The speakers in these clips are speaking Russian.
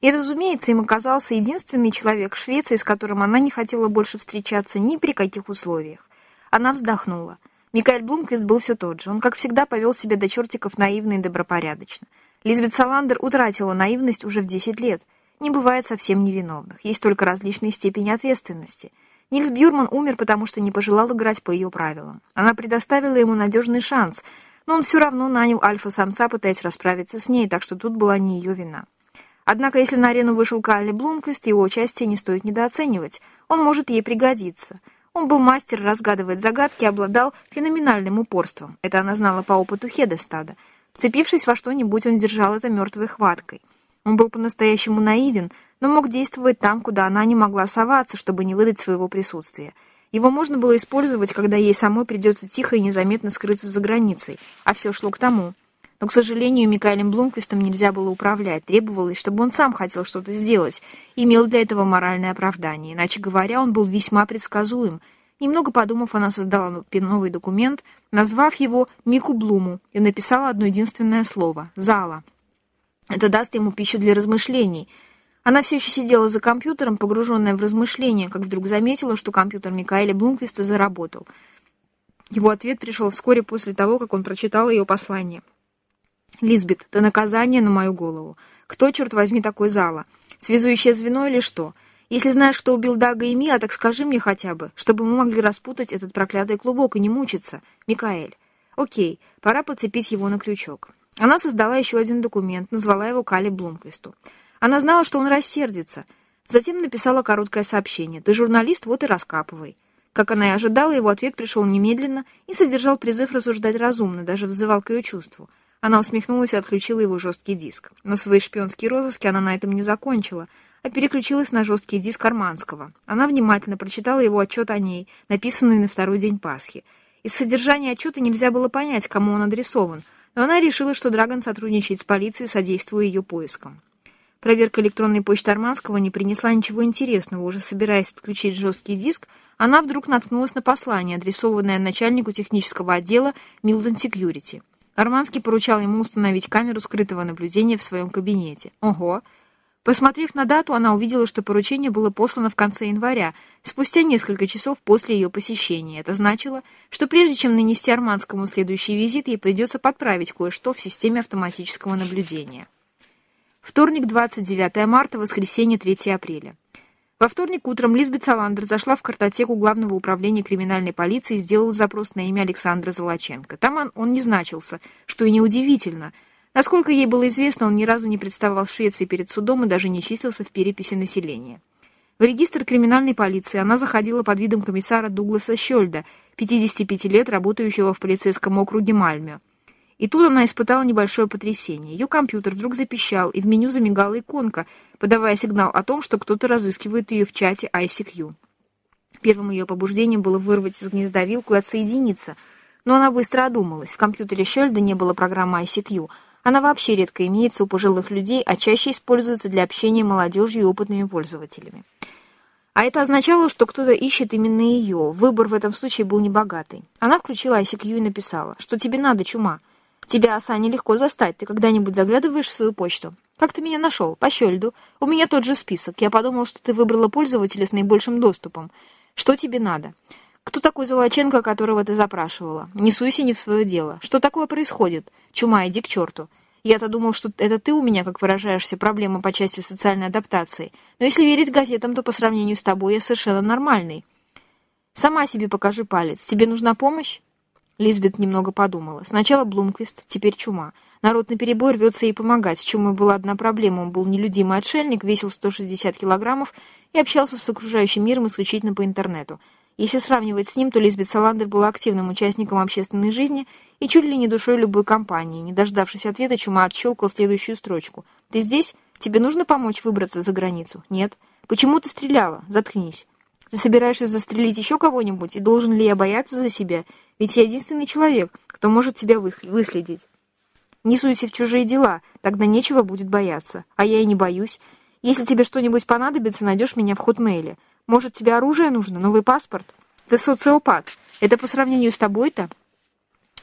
И, разумеется, им оказался единственный человек в Швеции, с которым она не хотела больше встречаться ни при каких условиях. Она вздохнула. Микаэль Блумквист был все тот же. Он, как всегда, повел себя до чертиков наивно и добропорядочно. Лизбет Саландер утратила наивность уже в 10 лет. Не бывает совсем невиновных. Есть только различные степени ответственности. Нильс Бьюрман умер, потому что не пожелал играть по ее правилам. Она предоставила ему надежный шанс, но он все равно нанял альфа-самца, пытаясь расправиться с ней, так что тут была не ее вина. Однако, если на арену вышел Калли Блумквист, его участие не стоит недооценивать. Он может ей пригодиться. Он был мастер разгадывать загадки, обладал феноменальным упорством. Это она знала по опыту Хедестада. Вцепившись во что-нибудь, он держал это мертвой хваткой. Он был по-настоящему наивен, но мог действовать там, куда она не могла соваться, чтобы не выдать своего присутствия. Его можно было использовать, когда ей самой придется тихо и незаметно скрыться за границей, а все шло к тому — но, к сожалению, Микаэлем Блумквистом нельзя было управлять. Требовалось, чтобы он сам хотел что-то сделать, имел для этого моральное оправдание. Иначе говоря, он был весьма предсказуем. Немного подумав, она создала новый документ, назвав его Мику Блуму, и написала одно единственное слово — «Зала». Это даст ему пищу для размышлений. Она все еще сидела за компьютером, погруженная в размышления, как вдруг заметила, что компьютер Микаэля Блумквиста заработал. Его ответ пришел вскоре после того, как он прочитал ее послание. Лизбет, это наказание на мою голову. Кто, черт возьми, такой Зала? Связующее звено или что? Если знаешь, кто убил Дага и Мия, так скажи мне хотя бы, чтобы мы могли распутать этот проклятый клубок и не мучиться. Микаэль. Окей, пора подцепить его на крючок. Она создала еще один документ, назвала его Кали Блумквисту. Она знала, что он рассердится. Затем написала короткое сообщение. «Ты журналист, вот и раскапывай». Как она и ожидала, его ответ пришел немедленно и содержал призыв рассуждать разумно, даже взывал к ее чувству. Она усмехнулась и отключила его жесткий диск. Но свои шпионские розыски она на этом не закончила, а переключилась на жесткий диск Арманского. Она внимательно прочитала его отчет о ней, написанный на второй день Пасхи. Из содержания отчета нельзя было понять, кому он адресован, но она решила, что Драгон сотрудничает с полицией, содействуя ее поискам. Проверка электронной почты Арманского не принесла ничего интересного. Уже собираясь отключить жесткий диск, она вдруг наткнулась на послание, адресованное начальнику технического отдела Милдон Секьюрити. Арманский поручал ему установить камеру скрытого наблюдения в своем кабинете. Ого! Посмотрев на дату, она увидела, что поручение было послано в конце января, спустя несколько часов после ее посещения. Это значило, что прежде чем нанести Арманскому следующий визит, ей придется подправить кое-что в системе автоматического наблюдения. Вторник, 29 марта, воскресенье, 3 апреля. Во вторник утром Лизбет Саландер зашла в картотеку Главного управления криминальной полиции и сделала запрос на имя Александра Золоченко. Там он, он не значился, что и неудивительно. Насколько ей было известно, он ни разу не представал в Швеции перед судом и даже не числился в переписи населения. В регистр криминальной полиции она заходила под видом комиссара Дугласа Щельда, 55 лет, работающего в полицейском округе Мальме. И тут она испытала небольшое потрясение. Ее компьютер вдруг запищал, и в меню замигала иконка, подавая сигнал о том, что кто-то разыскивает ее в чате ICQ. Первым ее побуждением было вырвать из гнезда вилку и отсоединиться, но она быстро одумалась. В компьютере Щельда не было программы ICQ. Она вообще редко имеется у пожилых людей, а чаще используется для общения молодежью и опытными пользователями. А это означало, что кто-то ищет именно ее. Выбор в этом случае был небогатый. Она включила ICQ и написала, что тебе надо, чума. Тебя, Аса, нелегко застать. Ты когда-нибудь заглядываешь в свою почту? Как ты меня нашел? По щельду. У меня тот же список. Я подумал, что ты выбрала пользователя с наибольшим доступом. Что тебе надо? Кто такой Золоченко, которого ты запрашивала? Не суйся не в свое дело. Что такое происходит? Чума, иди к черту. Я-то думал, что это ты у меня, как выражаешься, проблема по части социальной адаптации. Но если верить газетам, то по сравнению с тобой я совершенно нормальный. Сама себе покажи палец. Тебе нужна помощь? Лизбет немного подумала. Сначала Блумквист, теперь чума. Народ наперебой рвется ей помогать. С чумой была одна проблема. Он был нелюдимый отшельник, весил 160 килограммов и общался с окружающим миром исключительно по интернету. Если сравнивать с ним, то Лизбет Саландер была активным участником общественной жизни и чуть ли не душой любой компании. Не дождавшись ответа, Чума отщелкал следующую строчку. «Ты здесь? Тебе нужно помочь выбраться за границу?» «Нет». «Почему ты стреляла? Заткнись». «Ты собираешься застрелить еще кого-нибудь? И должен ли я бояться за себя? Ведь я единственный человек, кто может тебя выследить. Не суйся в чужие дела, тогда нечего будет бояться. А я и не боюсь. Если тебе что-нибудь понадобится, найдешь меня в хотмейле. Может, тебе оружие нужно, новый паспорт? Ты социопат. Это по сравнению с тобой-то?»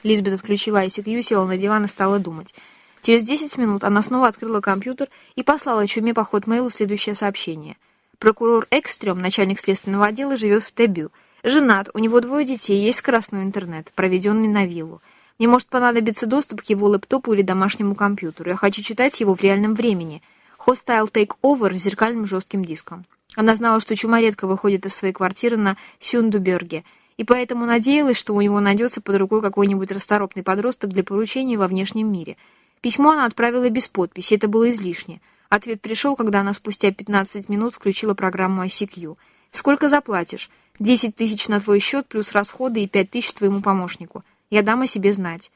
Лизбет отключила ICQ, села на диван и стала думать. Через 10 минут она снова открыла компьютер и послала чуме по ход мейлу следующее сообщение. Прокурор Экстрем, начальник следственного отдела, живет в Тебю. Женат, у него двое детей, есть скоростной интернет, проведенный на виллу. Мне может понадобиться доступ к его лэптопу или домашнему компьютеру. Я хочу читать его в реальном времени. Hostile Takeover с зеркальным жестким диском. Она знала, что Чума редко выходит из своей квартиры на Сюндуберге, и поэтому надеялась, что у него найдется под рукой какой-нибудь расторопный подросток для поручения во внешнем мире. Письмо она отправила без подписи, это было излишне. Ответ пришел, когда она спустя 15 минут включила программу ICQ. «Сколько заплатишь?» «10 тысяч на твой счет, плюс расходы и 5 тысяч твоему помощнику. Я дам о себе знать».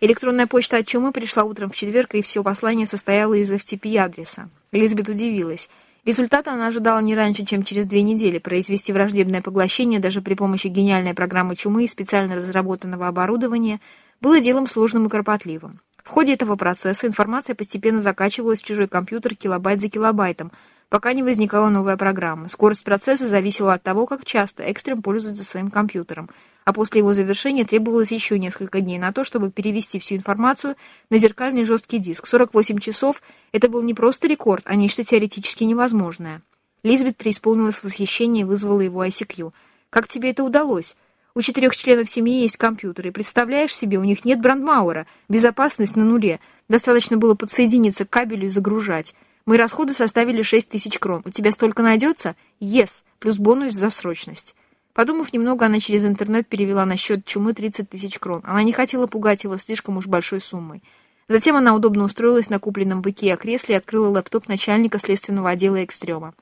Электронная почта от Чумы пришла утром в четверг, и все послание состояло из FTP-адреса. Элизабет удивилась. Результата она ожидала не раньше, чем через две недели. Произвести враждебное поглощение даже при помощи гениальной программы Чумы и специально разработанного оборудования было делом сложным и кропотливым. В ходе этого процесса информация постепенно закачивалась в чужой компьютер килобайт за килобайтом, пока не возникала новая программа. Скорость процесса зависела от того, как часто Экстрем пользуется своим компьютером, а после его завершения требовалось еще несколько дней на то, чтобы перевести всю информацию на зеркальный жесткий диск. 48 часов — это был не просто рекорд, а нечто теоретически невозможное. Лизбет преисполнилась восхищения и вызвала его ICQ. «Как тебе это удалось?» У четырех членов семьи есть компьютеры. Представляешь себе, у них нет брандмауэра. Безопасность на нуле. Достаточно было подсоединиться к кабелю и загружать. Мои расходы составили 6 тысяч крон. У тебя столько найдется? Yes, плюс бонус за срочность. Подумав немного, она через интернет перевела на счет чумы 30 тысяч крон. Она не хотела пугать его слишком уж большой суммой. Затем она удобно устроилась на купленном в Икеа кресле и открыла лэптоп начальника следственного отдела Экстрема.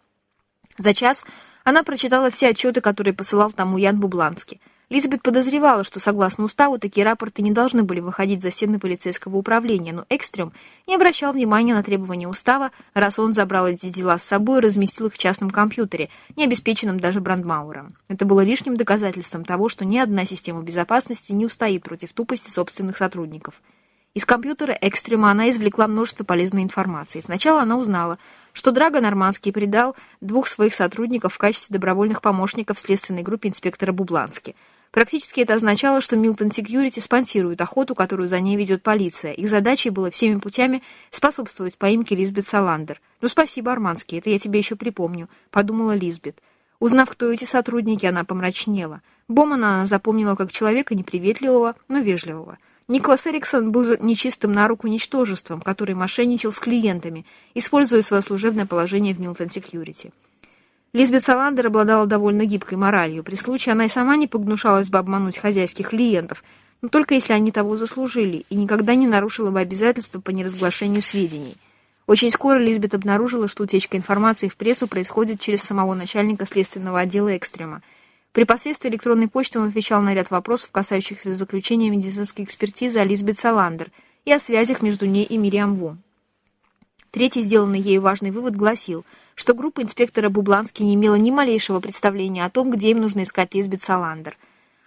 За час она прочитала все отчеты, которые посылал тому Ян Бубланский. Лизбет подозревала, что, согласно уставу, такие рапорты не должны были выходить за стены полицейского управления, но Экстрем не обращал внимания на требования устава, раз он забрал эти дела с собой и разместил их в частном компьютере, не обеспеченном даже Брандмауэром. Это было лишним доказательством того, что ни одна система безопасности не устоит против тупости собственных сотрудников. Из компьютера Экстрема она извлекла множество полезной информации. Сначала она узнала, что Драго Нормандский предал двух своих сотрудников в качестве добровольных помощников в следственной группе инспектора Бублански – Практически это означало, что Милтон Секьюрити спонсирует охоту, которую за ней ведет полиция. Их задачей было всеми путями способствовать поимке Лизбет Саландер. «Ну, спасибо, Арманский, это я тебе еще припомню», — подумала Лизбет. Узнав, кто эти сотрудники, она помрачнела. Бомана она запомнила как человека неприветливого, но вежливого. Николас Эриксон был же нечистым на руку ничтожеством, который мошенничал с клиентами, используя свое служебное положение в Милтон Секьюрити. Лизбет Саландер обладала довольно гибкой моралью. При случае она и сама не погнушалась бы обмануть хозяйских клиентов, но только если они того заслужили, и никогда не нарушила бы обязательства по неразглашению сведений. Очень скоро Лизбет обнаружила, что утечка информации в прессу происходит через самого начальника следственного отдела Экстрема. При посредстве электронной почты он отвечал на ряд вопросов, касающихся заключения медицинской экспертизы о Лизбет Саландер и о связях между ней и Мириам Ву. Третий сделанный ею важный вывод гласил, что группа инспектора Бублански не имела ни малейшего представления о том, где им нужно искать Лизбет Саландер.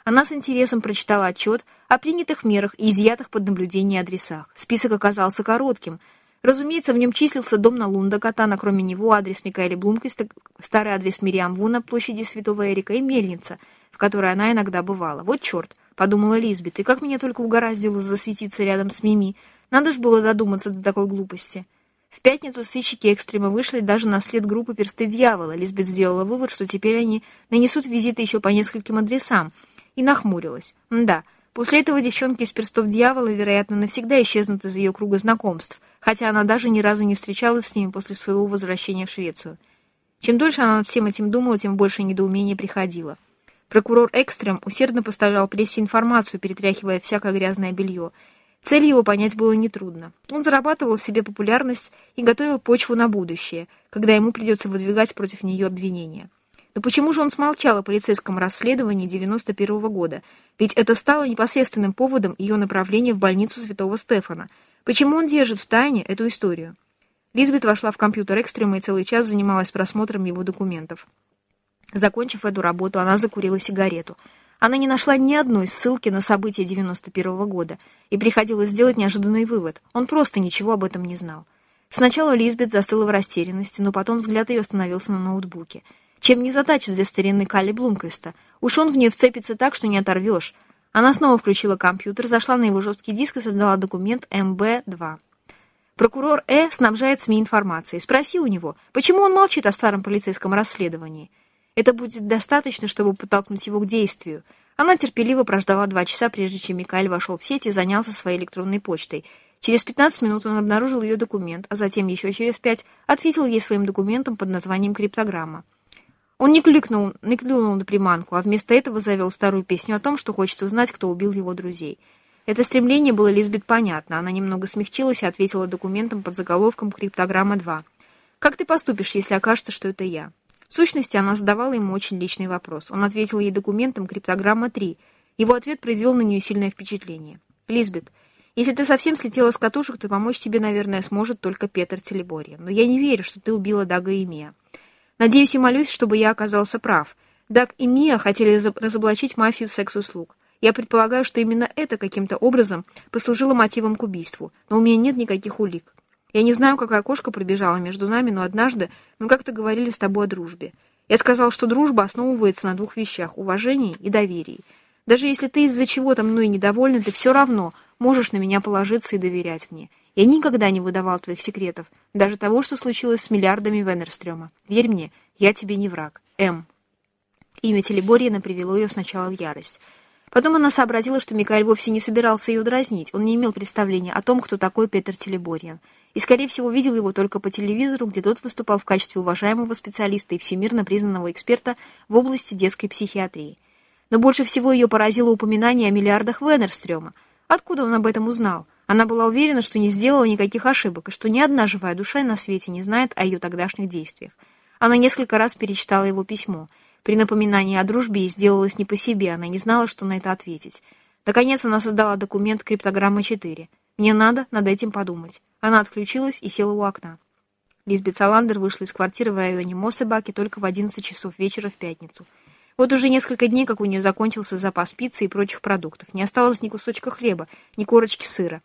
Она с интересом прочитала отчет о принятых мерах и изъятых под наблюдение адресах. Список оказался коротким. Разумеется, в нем числился дом на Лундаката, а кроме него адрес Микаэля Блумквиста, старый адрес Мириам Ву на площади Святого Эрика и мельница, в которой она иногда бывала. «Вот черт!» — подумала Лизбет, и как меня только угораздило засветиться рядом с Мими. Надо ж было додуматься до такой глупости. В пятницу сыщики экстрема вышли даже на след группы «Персты дьявола». Лизбет сделала вывод, что теперь они нанесут визиты еще по нескольким адресам, и нахмурилась. Да, после этого девчонки из «Перстов дьявола», вероятно, навсегда исчезнут из ее круга знакомств, хотя она даже ни разу не встречалась с ними после своего возвращения в Швецию. Чем дольше она над всем этим думала, тем больше недоумения приходило. Прокурор Экстрем усердно поставлял прессе информацию, перетряхивая всякое грязное белье — Цель его понять было нетрудно. Он зарабатывал себе популярность и готовил почву на будущее, когда ему придется выдвигать против нее обвинения. Но почему же он смолчал о полицейском расследовании 91 -го года? Ведь это стало непосредственным поводом ее направления в больницу Святого Стефана. Почему он держит в тайне эту историю? Лизбет вошла в компьютер Экстрема и целый час занималась просмотром его документов. Закончив эту работу, она закурила сигарету — она не нашла ни одной ссылки на события 91 -го года и приходилось сделать неожиданный вывод. Он просто ничего об этом не знал. Сначала Лизбет застыла в растерянности, но потом взгляд ее остановился на ноутбуке. Чем не задача для старинной Калли Блумквиста? Уж он в нее вцепится так, что не оторвешь. Она снова включила компьютер, зашла на его жесткий диск и создала документ МБ-2. Прокурор Э снабжает СМИ информацией. Спроси у него, почему он молчит о старом полицейском расследовании. Это будет достаточно, чтобы подтолкнуть его к действию. Она терпеливо прождала два часа, прежде чем Микаэль вошел в сеть и занялся своей электронной почтой. Через 15 минут он обнаружил ее документ, а затем еще через пять ответил ей своим документом под названием «Криптограмма». Он не кликнул, не клюнул на приманку, а вместо этого завел старую песню о том, что хочет узнать, кто убил его друзей. Это стремление было Лизбет понятно. Она немного смягчилась и ответила документом под заголовком «Криптограмма 2». «Как ты поступишь, если окажется, что это я?» В сущности, она задавала ему очень личный вопрос. Он ответил ей документом «Криптограмма 3». Его ответ произвел на нее сильное впечатление. «Лизбет, если ты совсем слетела с катушек, то помочь тебе, наверное, сможет только Петр Телеборья. Но я не верю, что ты убила Дага и Мия. Надеюсь и молюсь, чтобы я оказался прав. Даг и Мия хотели разоблачить мафию секс-услуг. Я предполагаю, что именно это каким-то образом послужило мотивом к убийству, но у меня нет никаких улик. Я не знаю, какая кошка пробежала между нами, но однажды мы как-то говорили с тобой о дружбе. Я сказал, что дружба основывается на двух вещах – уважении и доверии. Даже если ты из-за чего-то мной недовольна, ты все равно можешь на меня положиться и доверять мне. Я никогда не выдавал твоих секретов, даже того, что случилось с миллиардами Венерстрёма. Верь мне, я тебе не враг. М. Имя Телеборьина привело ее сначала в ярость – Потом она сообразила, что Микаэль вовсе не собирался ее дразнить. Он не имел представления о том, кто такой Петр Телеборьян. И, скорее всего, видел его только по телевизору, где тот выступал в качестве уважаемого специалиста и всемирно признанного эксперта в области детской психиатрии. Но больше всего ее поразило упоминание о миллиардах Венерстрёма. Откуда он об этом узнал? Она была уверена, что не сделала никаких ошибок, и что ни одна живая душа на свете не знает о ее тогдашних действиях. Она несколько раз перечитала его письмо — при напоминании о дружбе сделалось не по себе, она не знала, что на это ответить. Наконец она создала документ криптограммы 4. «Мне надо над этим подумать». Она отключилась и села у окна. Лизбет Саландер вышла из квартиры в районе Моссебаки только в 11 часов вечера в пятницу. Вот уже несколько дней, как у нее закончился запас пиццы и прочих продуктов. Не осталось ни кусочка хлеба, ни корочки сыра.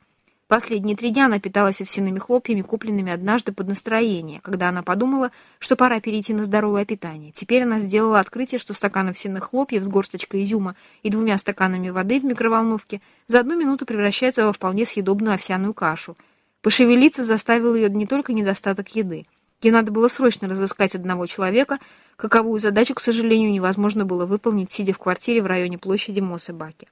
Последние три дня она питалась овсяными хлопьями, купленными однажды под настроение, когда она подумала, что пора перейти на здоровое питание. Теперь она сделала открытие, что стакан овсяных хлопьев с горсточкой изюма и двумя стаканами воды в микроволновке за одну минуту превращается во вполне съедобную овсяную кашу. Пошевелиться заставил ее не только недостаток еды. Ей надо было срочно разыскать одного человека, каковую задачу, к сожалению, невозможно было выполнить, сидя в квартире в районе площади Моссебаки.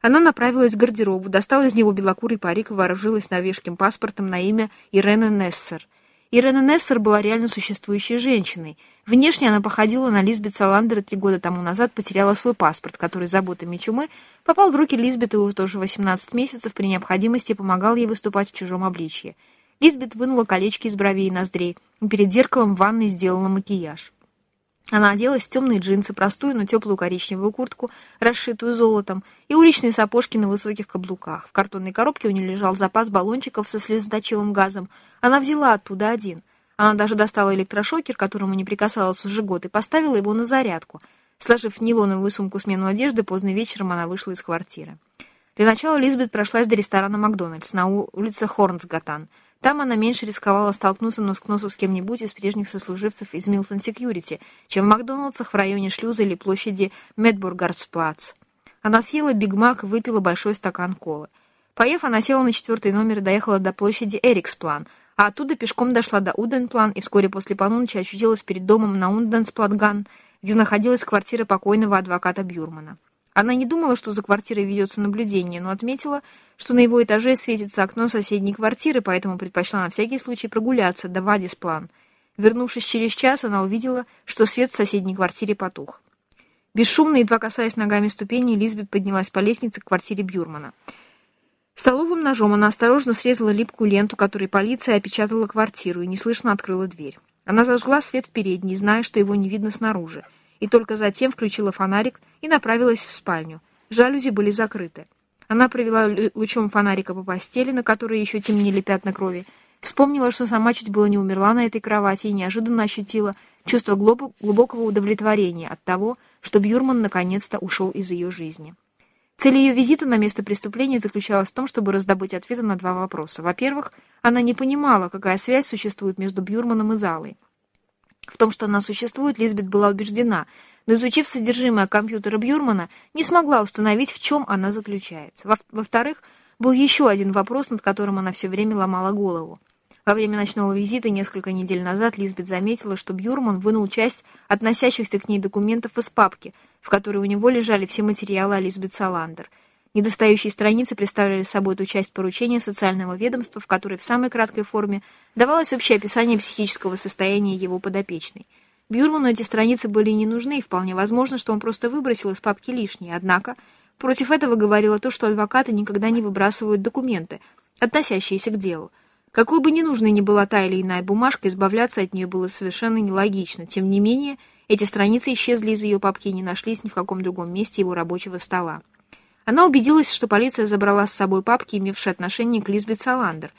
Она направилась к гардеробу, достала из него белокурый парик и вооружилась норвежским паспортом на имя Ирена Нессер. Ирена Нессер была реально существующей женщиной. Внешне она походила на Лизбет Саландер и три года тому назад потеряла свой паспорт, который заботами чумы попал в руки Лизбет и уже тоже 18 месяцев при необходимости помогал ей выступать в чужом обличье. Лизбет вынула колечки из бровей и ноздрей и перед зеркалом в ванной сделала макияж. Она оделась в темные джинсы, простую, но теплую коричневую куртку, расшитую золотом, и уличные сапожки на высоких каблуках. В картонной коробке у нее лежал запас баллончиков со слезоточивым газом. Она взяла оттуда один. Она даже достала электрошокер, которому не прикасалась уже год, и поставила его на зарядку. Сложив в нейлоновую сумку смену одежды, поздно вечером она вышла из квартиры. Для начала Лизбет прошлась до ресторана «Макдональдс» на улице Хорнсгатан — там она меньше рисковала столкнуться нос к носу с кем-нибудь из прежних сослуживцев из Милтон Секьюрити, чем в Макдоналдсах в районе шлюза или площади Медбургардсплац. Она съела Биг Мак и выпила большой стакан колы. Поев, она села на четвертый номер и доехала до площади Эриксплан, а оттуда пешком дошла до Уденплан и вскоре после полуночи очутилась перед домом на Унденсплатган, где находилась квартира покойного адвоката Бюрмана. Она не думала, что за квартирой ведется наблюдение, но отметила, что на его этаже светится окно соседней квартиры, поэтому предпочла на всякий случай прогуляться до Вадисплан. Вернувшись через час, она увидела, что свет в соседней квартире потух. Бесшумно, едва касаясь ногами ступеней, Лизбет поднялась по лестнице к квартире Бюрмана. Столовым ножом она осторожно срезала липкую ленту, которой полиция опечатала квартиру, и неслышно открыла дверь. Она зажгла свет в передней, зная, что его не видно снаружи и только затем включила фонарик и направилась в спальню. Жалюзи были закрыты. Она провела лучом фонарика по постели, на которой еще темнели пятна крови, вспомнила, что сама чуть было не умерла на этой кровати и неожиданно ощутила чувство глубокого удовлетворения от того, что Бьюрман наконец-то ушел из ее жизни. Цель ее визита на место преступления заключалась в том, чтобы раздобыть ответы на два вопроса. Во-первых, она не понимала, какая связь существует между Бьюрманом и Залой. В том, что она существует, Лизбет была убеждена, но, изучив содержимое компьютера Бьюрмана, не смогла установить, в чем она заключается. Во-вторых, был еще один вопрос, над которым она все время ломала голову. Во время ночного визита несколько недель назад Лизбет заметила, что Бьюрман вынул часть относящихся к ней документов из папки, в которой у него лежали все материалы о Лизбет Саландер. Недостающие страницы представляли собой ту часть поручения социального ведомства, в которой в самой краткой форме давалось общее описание психического состояния его подопечной. Бюрману эти страницы были не нужны, и вполне возможно, что он просто выбросил из папки лишние. Однако против этого говорило то, что адвокаты никогда не выбрасывают документы, относящиеся к делу. Какой бы ни нужной ни была та или иная бумажка, избавляться от нее было совершенно нелогично. Тем не менее, эти страницы исчезли из ее папки и не нашлись ни в каком другом месте его рабочего стола. Она убедилась, что полиция забрала с собой папки, имевшие отношение к Лизбет Саландер,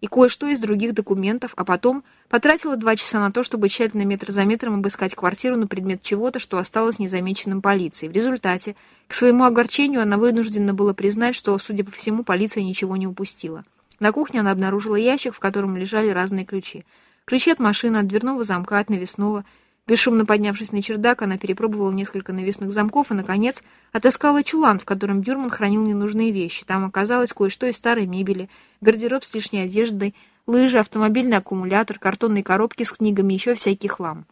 и кое-что из других документов, а потом потратила два часа на то, чтобы тщательно метр за метром обыскать квартиру на предмет чего-то, что осталось незамеченным полицией. В результате, к своему огорчению, она вынуждена была признать, что, судя по всему, полиция ничего не упустила. На кухне она обнаружила ящик, в котором лежали разные ключи. Ключи от машины, от дверного замка, от навесного. Бесшумно поднявшись на чердак, она перепробовала несколько навесных замков и, наконец, отыскала чулан, в котором Бюрман хранил ненужные вещи. Там оказалось кое-что из старой мебели, гардероб с лишней одеждой, лыжи, автомобильный аккумулятор, картонные коробки с книгами, еще всякий хлам.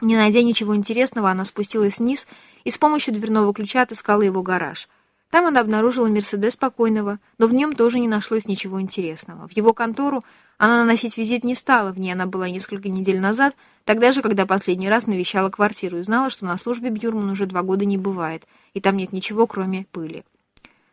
Не найдя ничего интересного, она спустилась вниз и с помощью дверного ключа отыскала его гараж — там она обнаружила Мерседес покойного, но в нем тоже не нашлось ничего интересного. В его контору она наносить визит не стала, в ней она была несколько недель назад, тогда же, когда последний раз навещала квартиру и знала, что на службе Бьюрман уже два года не бывает, и там нет ничего, кроме пыли.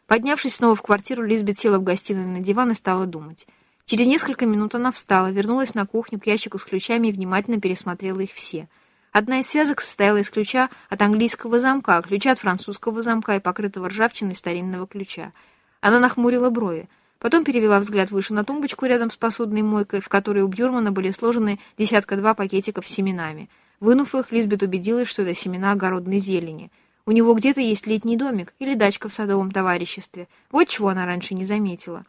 Поднявшись снова в квартиру, Лизбет села в гостиную на диван и стала думать. Через несколько минут она встала, вернулась на кухню к ящику с ключами и внимательно пересмотрела их все — Одна из связок состояла из ключа от английского замка, ключа от французского замка и покрытого ржавчиной старинного ключа. Она нахмурила брови. Потом перевела взгляд выше на тумбочку рядом с посудной мойкой, в которой у Бьюрмана были сложены десятка-два пакетиков с семенами. Вынув их, Лизбет убедилась, что это семена огородной зелени. У него где-то есть летний домик или дачка в садовом товариществе. Вот чего она раньше не заметила.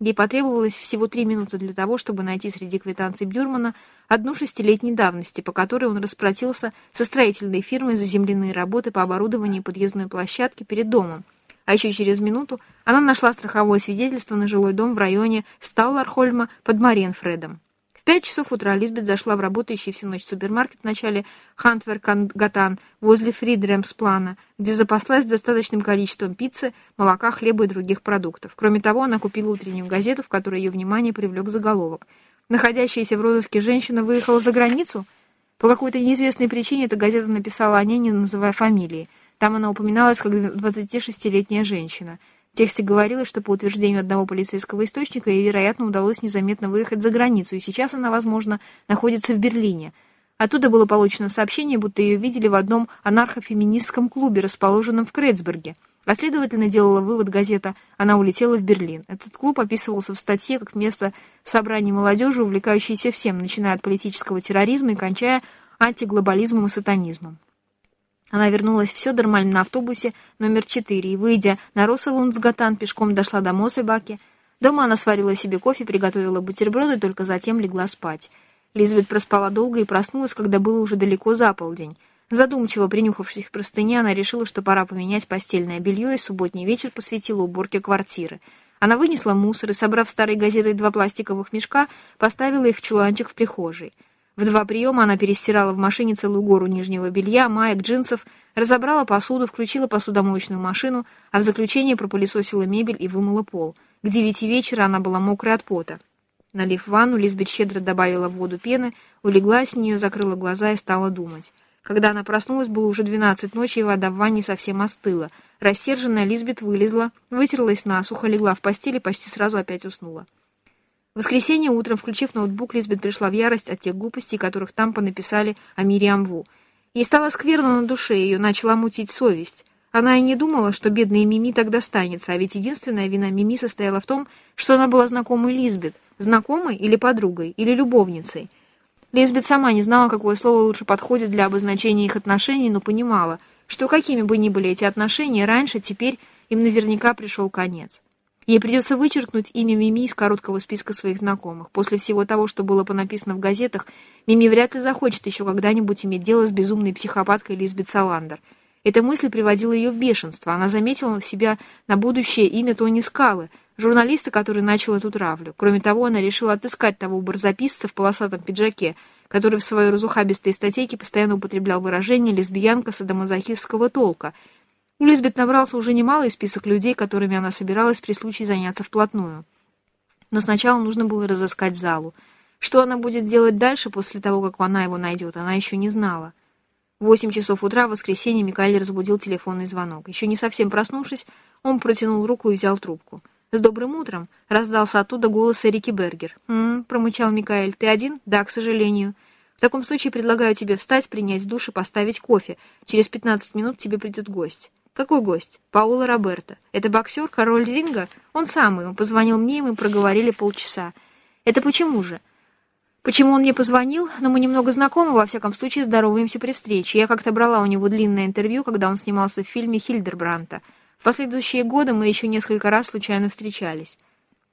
Ей потребовалось всего три минуты для того, чтобы найти среди квитанций Бюрмана одну шестилетней давности, по которой он расплатился со строительной фирмой за земляные работы по оборудованию подъездной площадки перед домом. А еще через минуту она нашла страховое свидетельство на жилой дом в районе Сталлархольма под Мариенфредом. В пять часов утра Лизбет зашла в работающий всю ночь супермаркет в начале Хантверк-Гатан возле Фридремсплана, где запаслась достаточным количеством пиццы, молока, хлеба и других продуктов. Кроме того, она купила утреннюю газету, в которой ее внимание привлек заголовок. Находящаяся в розыске женщина выехала за границу? По какой-то неизвестной причине эта газета написала о ней, не называя фамилии. Там она упоминалась как 26-летняя женщина — в тексте говорилось, что по утверждению одного полицейского источника ей, вероятно, удалось незаметно выехать за границу, и сейчас она, возможно, находится в Берлине. Оттуда было получено сообщение, будто ее видели в одном анархофеминистском клубе, расположенном в Крейцберге. А следовательно, делала вывод газета «Она улетела в Берлин». Этот клуб описывался в статье как место собрания молодежи, увлекающейся всем, начиная от политического терроризма и кончая антиглобализмом и сатанизмом. Она вернулась в Сёдермальм на автобусе номер 4 и, выйдя на Росселундсгатан, пешком дошла до Мосебаки. Дома она сварила себе кофе, приготовила бутерброды, только затем легла спать. Лизбет проспала долго и проснулась, когда было уже далеко за полдень. Задумчиво принюхавшись к простыне, она решила, что пора поменять постельное белье, и субботний вечер посвятила уборке квартиры. Она вынесла мусор и, собрав старой газетой два пластиковых мешка, поставила их в чуланчик в прихожей. В два приема она перестирала в машине целую гору нижнего белья, маек, джинсов, разобрала посуду, включила посудомоечную машину, а в заключение пропылесосила мебель и вымыла пол. К девяти вечера она была мокрая от пота. Налив ванну, Лизбет щедро добавила в воду пены, улеглась в нее, закрыла глаза и стала думать. Когда она проснулась, было уже двенадцать ночи, и вода в ванне совсем остыла. Рассерженная Лизбет вылезла, вытерлась насухо, легла в постели и почти сразу опять уснула. В воскресенье утром, включив ноутбук, Лизбет пришла в ярость от тех глупостей, которых там понаписали о Мириам Ву. Ей стало скверно на душе, ее начала мутить совесть. Она и не думала, что бедная Мими так достанется, а ведь единственная вина Мими состояла в том, что она была знакомой Лизбет, знакомой или подругой, или любовницей. Лизбет сама не знала, какое слово лучше подходит для обозначения их отношений, но понимала, что какими бы ни были эти отношения, раньше, теперь им наверняка пришел конец. Ей придется вычеркнуть имя Мими из короткого списка своих знакомых. После всего того, что было понаписано в газетах, Мими вряд ли захочет еще когда-нибудь иметь дело с безумной психопаткой Лизбет Саландер. Эта мысль приводила ее в бешенство. Она заметила на себя на будущее имя Тони Скалы, журналиста, который начал эту травлю. Кроме того, она решила отыскать того барзаписца в полосатом пиджаке, который в своей разухабистой статейке постоянно употреблял выражение «лесбиянка садомазохистского толка». У Лизбет набрался уже немалый список людей, которыми она собиралась при случае заняться вплотную. Но сначала нужно было разыскать залу. Что она будет делать дальше, после того, как она его найдет, она еще не знала. В восемь часов утра в воскресенье Микаэль разбудил телефонный звонок. Еще не совсем проснувшись, он протянул руку и взял трубку. «С добрым утром!» — раздался оттуда голос Эрики Бергер. «М-м», промычал Микаэль. «Ты один?» «Да, к сожалению». «В таком случае предлагаю тебе встать, принять душ и поставить кофе. Через пятнадцать минут тебе придет гость». «Какой гость?» «Паула Роберто. Это боксер, король ринга?» «Он самый. Он позвонил мне, и мы проговорили полчаса». «Это почему же?» Почему он мне позвонил? Но мы немного знакомы, во всяком случае здороваемся при встрече. Я как-то брала у него длинное интервью, когда он снимался в фильме Хильдербранта. В последующие годы мы еще несколько раз случайно встречались.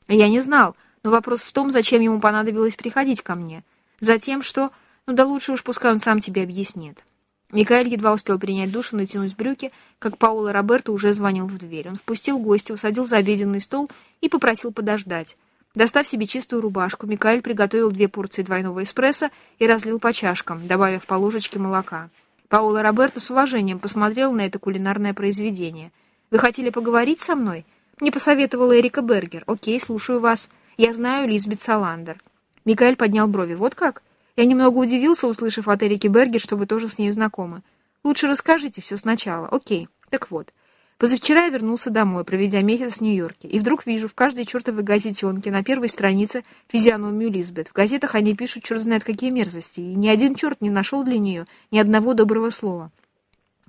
Я не знал, но вопрос в том, зачем ему понадобилось приходить ко мне. Затем, что... Ну да лучше уж пускай он сам тебе объяснит. Микаэль едва успел принять душ и натянуть брюки, как Паула Роберто уже звонил в дверь. Он впустил гостя, усадил за обеденный стол и попросил подождать. Достав себе чистую рубашку, Микаэль приготовил две порции двойного эспрессо и разлил по чашкам, добавив по ложечке молока. Паула Роберто с уважением посмотрел на это кулинарное произведение. «Вы хотели поговорить со мной?» Мне посоветовала Эрика Бергер. «Окей, слушаю вас. Я знаю Лизбет Саландер». Микаэль поднял брови. «Вот как?» Я немного удивился, услышав от Эрики Бергер, что вы тоже с нею знакомы. «Лучше расскажите все сначала. Окей. Так вот». Позавчера я вернулся домой, проведя месяц в Нью-Йорке, и вдруг вижу в каждой чертовой газетенке на первой странице физиономию Лизбет. В газетах они пишут черт знает какие мерзости, и ни один черт не нашел для нее ни одного доброго слова.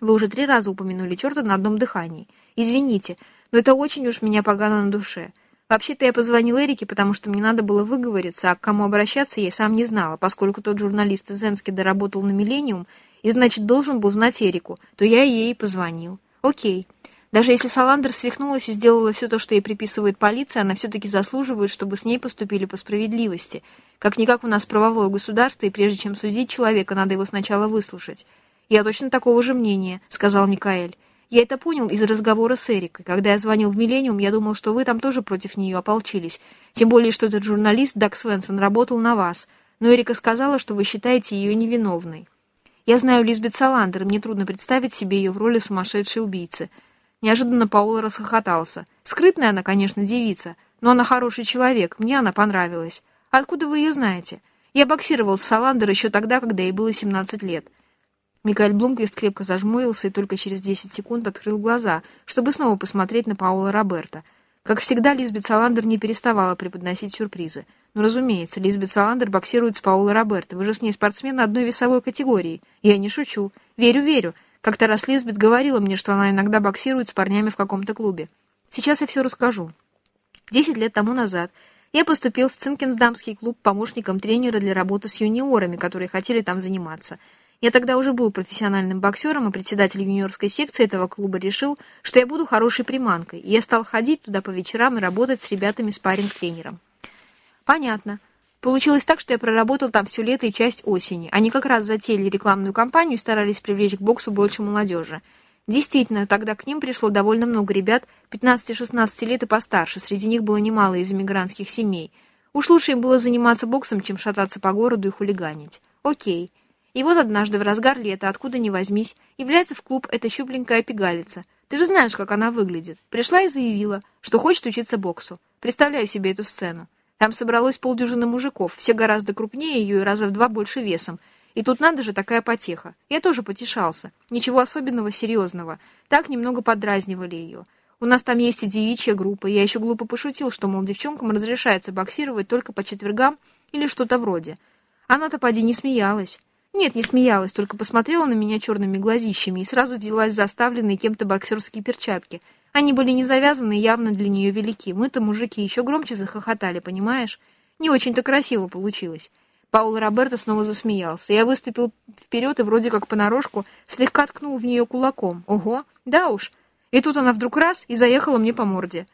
Вы уже три раза упомянули черта на одном дыхании. Извините, но это очень уж меня погано на душе. Вообще-то я позвонил Эрике, потому что мне надо было выговориться, а к кому обращаться я сам не знала, поскольку тот журналист из Энскеда работал на «Миллениум» и, значит, должен был знать Эрику, то я ей позвонил. Окей. Даже если Саландер свихнулась и сделала все то, что ей приписывает полиция, она все-таки заслуживает, чтобы с ней поступили по справедливости. Как-никак у нас правовое государство, и прежде чем судить человека, надо его сначала выслушать. «Я точно такого же мнения», — сказал Микаэль. «Я это понял из разговора с Эрикой. Когда я звонил в «Миллениум», я думал, что вы там тоже против нее ополчились. Тем более, что этот журналист, Даг Свенсон, работал на вас. Но Эрика сказала, что вы считаете ее невиновной. Я знаю Лизбет Саландер, и мне трудно представить себе ее в роли сумасшедшей убийцы». Неожиданно Паула расхохотался. Скрытная она, конечно, девица, но она хороший человек, мне она понравилась. Откуда вы ее знаете? Я боксировал с Саландер еще тогда, когда ей было 17 лет. Микаэль Блумквист крепко зажмурился и только через 10 секунд открыл глаза, чтобы снова посмотреть на Паула Роберта. Как всегда, Лизбет Саландер не переставала преподносить сюрпризы. Ну, разумеется, Лизбет Саландер боксирует с Паулой Роберто. Вы же с ней спортсмен одной весовой категории. Я не шучу. Верю, верю. Как-то раз Лизбет говорила мне, что она иногда боксирует с парнями в каком-то клубе. Сейчас я все расскажу. Десять лет тому назад я поступил в Цинкенсдамский клуб помощником тренера для работы с юниорами, которые хотели там заниматься. Я тогда уже был профессиональным боксером, и председатель юниорской секции этого клуба решил, что я буду хорошей приманкой, и я стал ходить туда по вечерам и работать с ребятами спарринг-тренером. Понятно. Получилось так, что я проработал там все лето и часть осени. Они как раз затеяли рекламную кампанию и старались привлечь к боксу больше молодежи. Действительно, тогда к ним пришло довольно много ребят, 15-16 лет и постарше, среди них было немало из эмигрантских семей. Уж лучше им было заниматься боксом, чем шататься по городу и хулиганить. Окей. И вот однажды в разгар лета, откуда ни возьмись, является в клуб эта щупленькая пигалица. Ты же знаешь, как она выглядит. Пришла и заявила, что хочет учиться боксу. Представляю себе эту сцену. Там собралось полдюжины мужиков, все гораздо крупнее ее и раза в два больше весом. И тут надо же такая потеха. Я тоже потешался. Ничего особенного, серьезного. Так немного подразнивали ее. У нас там есть и девичья группа. Я еще глупо пошутил, что, мол, девчонкам разрешается боксировать только по четвергам или что-то вроде. Она-то поди не смеялась. Нет, не смеялась, только посмотрела на меня черными глазищами и сразу взялась за оставленные кем-то боксерские перчатки — они были не завязаны и явно для нее велики. Мы-то, мужики, еще громче захохотали, понимаешь? Не очень-то красиво получилось. Паул Роберто снова засмеялся. Я выступил вперед и вроде как понарошку слегка ткнул в нее кулаком. Ого, да уж. И тут она вдруг раз и заехала мне по морде.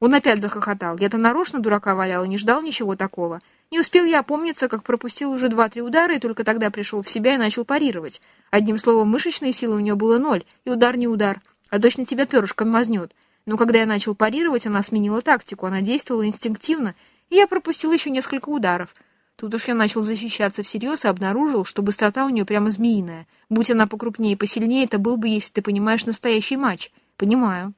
Он опять захохотал. Я-то нарочно дурака валял и не ждал ничего такого. Не успел я опомниться, как пропустил уже два-три удара, и только тогда пришел в себя и начал парировать. Одним словом, мышечной силы у нее было ноль, и удар не удар, а точно тебя перышком мазнет. Но когда я начал парировать, она сменила тактику, она действовала инстинктивно, и я пропустил еще несколько ударов. Тут уж я начал защищаться всерьез и обнаружил, что быстрота у нее прямо змеиная. Будь она покрупнее и посильнее, это был бы, если ты понимаешь, настоящий матч. Понимаю.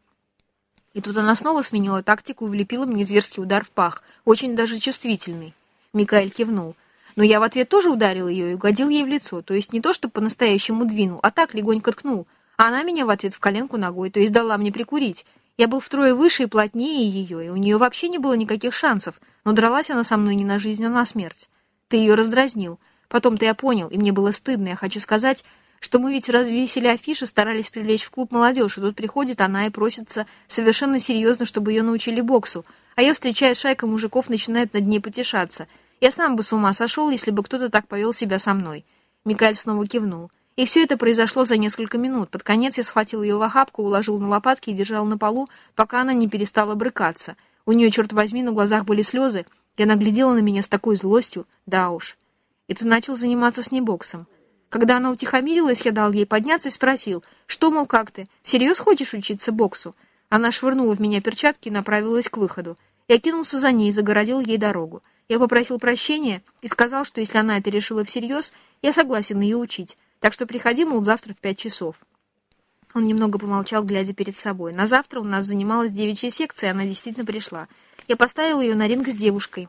И тут она снова сменила тактику и влепила мне зверский удар в пах, очень даже чувствительный. Микаэль кивнул. Но я в ответ тоже ударил ее и угодил ей в лицо, то есть не то, что по-настоящему двинул, а так легонько ткнул. А она меня в ответ в коленку ногой, то есть дала мне прикурить. Я был втрое выше и плотнее ее, и у нее вообще не было никаких шансов, но дралась она со мной не на жизнь, а на смерть. Ты ее раздразнил. Потом-то я понял, и мне было стыдно, я хочу сказать, что мы ведь развесили афиши, старались привлечь в клуб молодежь, и тут приходит она и просится совершенно серьезно, чтобы ее научили боксу, а ее встречает шайка мужиков, начинает над ней потешаться — я сам бы с ума сошел, если бы кто-то так повел себя со мной. Микаэль снова кивнул. И все это произошло за несколько минут. Под конец я схватил ее в охапку, уложил на лопатки и держал на полу, пока она не перестала брыкаться. У нее, черт возьми, на глазах были слезы, и она глядела на меня с такой злостью. Да уж. И ты начал заниматься с ней боксом. Когда она утихомирилась, я дал ей подняться и спросил, что, мол, как ты, всерьез хочешь учиться боксу? Она швырнула в меня перчатки и направилась к выходу. Я кинулся за ней и загородил ей дорогу. Я попросил прощения и сказал, что если она это решила всерьез, я согласен ее учить, так что приходи, мол, завтра в пять часов. Он немного помолчал, глядя перед собой. На завтра у нас занималась девичья секция, она действительно пришла. Я поставил ее на ринг с девушкой,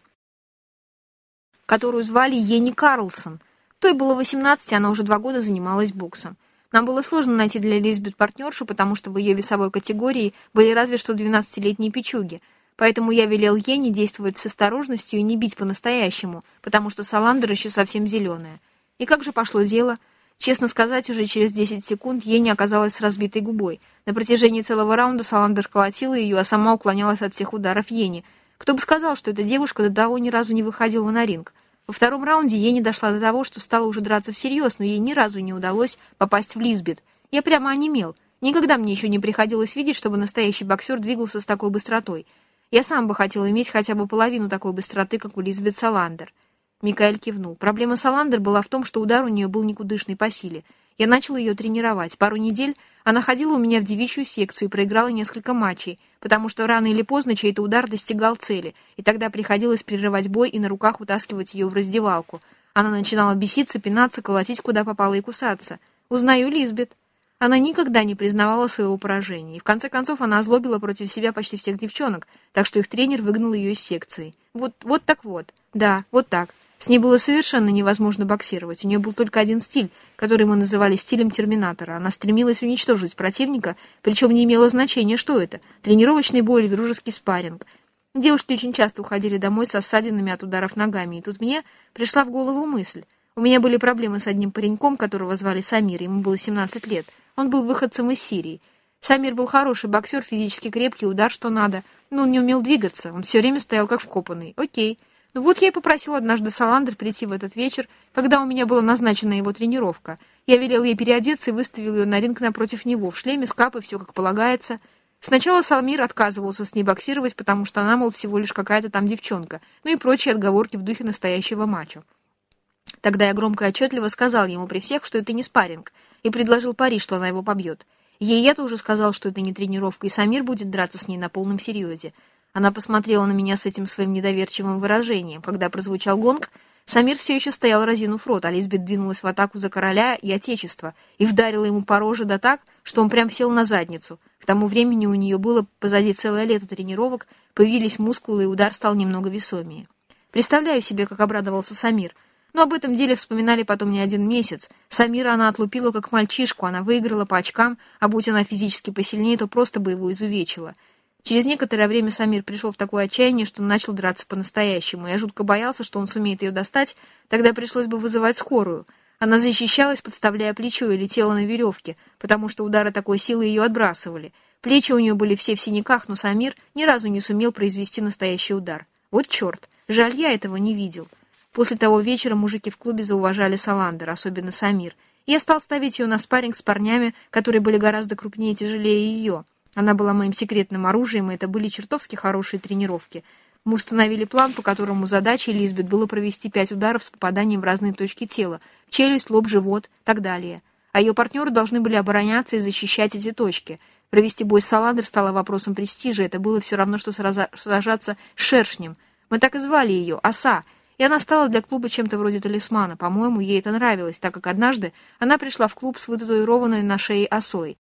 которую звали Ени Карлсон. Той было 18, она уже два года занималась боксом. Нам было сложно найти для Лизбет партнершу, потому что в ее весовой категории были разве что 12-летние печуги — Поэтому я велел Ене действовать с осторожностью и не бить по-настоящему, потому что саландра еще совсем зеленая. И как же пошло дело? Честно сказать, уже через 10 секунд Ене оказалась с разбитой губой. На протяжении целого раунда Саландер колотила ее, а сама уклонялась от всех ударов Ени. Кто бы сказал, что эта девушка до того ни разу не выходила на ринг. Во втором раунде Ене дошла до того, что стала уже драться всерьез, но ей ни разу не удалось попасть в Лизбет. Я прямо онемел. Никогда мне еще не приходилось видеть, чтобы настоящий боксер двигался с такой быстротой. Я сам бы хотел иметь хотя бы половину такой быстроты, как у Лизбет Саландер. Микаэль кивнул. Проблема Саландер была в том, что удар у нее был никудышный по силе. Я начал ее тренировать. Пару недель она ходила у меня в девичью секцию и проиграла несколько матчей, потому что рано или поздно чей-то удар достигал цели, и тогда приходилось прерывать бой и на руках утаскивать ее в раздевалку. Она начинала беситься, пинаться, колотить куда попало и кусаться. «Узнаю Лизбет». Она никогда не признавала своего поражения, и в конце концов она озлобила против себя почти всех девчонок, так что их тренер выгнал ее из секции. Вот, вот так вот. Да, вот так. С ней было совершенно невозможно боксировать. У нее был только один стиль, который мы называли стилем Терминатора. Она стремилась уничтожить противника, причем не имело значения, что это – тренировочный бой или дружеский спарринг. Девушки очень часто уходили домой со ссадинами от ударов ногами, и тут мне пришла в голову мысль. У меня были проблемы с одним пареньком, которого звали Самир, ему было 17 лет – он был выходцем из Сирии. Самир был хороший боксер, физически крепкий, удар что надо, но он не умел двигаться, он все время стоял как вкопанный. Окей. Ну вот я и попросил однажды Саландр прийти в этот вечер, когда у меня была назначена его тренировка. Я велел ей переодеться и выставил ее на ринг напротив него, в шлеме, с капой, все как полагается. Сначала Салмир отказывался с ней боксировать, потому что она, мол, всего лишь какая-то там девчонка, ну и прочие отговорки в духе настоящего мачо. Тогда я громко и отчетливо сказал ему при всех, что это не спарринг — и предложил пари, что она его побьет. Ей я тоже сказал, что это не тренировка, и Самир будет драться с ней на полном серьезе. Она посмотрела на меня с этим своим недоверчивым выражением. Когда прозвучал гонг, Самир все еще стоял разинув рот, а Лизбет двинулась в атаку за короля и отечество и вдарила ему по роже да так, что он прям сел на задницу. К тому времени у нее было позади целое лето тренировок, появились мускулы, и удар стал немного весомее. Представляю себе, как обрадовался Самир — но об этом деле вспоминали потом не один месяц. Самира она отлупила как мальчишку, она выиграла по очкам, а будь она физически посильнее, то просто бы его изувечила. Через некоторое время Самир пришел в такое отчаяние, что начал драться по-настоящему. Я жутко боялся, что он сумеет ее достать, тогда пришлось бы вызывать скорую. Она защищалась, подставляя плечо, и летела на веревке, потому что удары такой силы ее отбрасывали. Плечи у нее были все в синяках, но Самир ни разу не сумел произвести настоящий удар. Вот черт, жаль, я этого не видел. После того вечера мужики в клубе зауважали Саландер, особенно Самир. Я стал ставить ее на спарринг с парнями, которые были гораздо крупнее и тяжелее ее. Она была моим секретным оружием, и это были чертовски хорошие тренировки. Мы установили план, по которому задачей Лизбет было провести пять ударов с попаданием в разные точки тела – челюсть, лоб, живот, так далее. А ее партнеры должны были обороняться и защищать эти точки. Провести бой с Саландр стало вопросом престижа, это было все равно, что сражаться с шершнем. Мы так и звали ее – Оса – и она стала для клуба чем-то вроде талисмана. По-моему, ей это нравилось, так как однажды она пришла в клуб с вытатуированной на шее осой.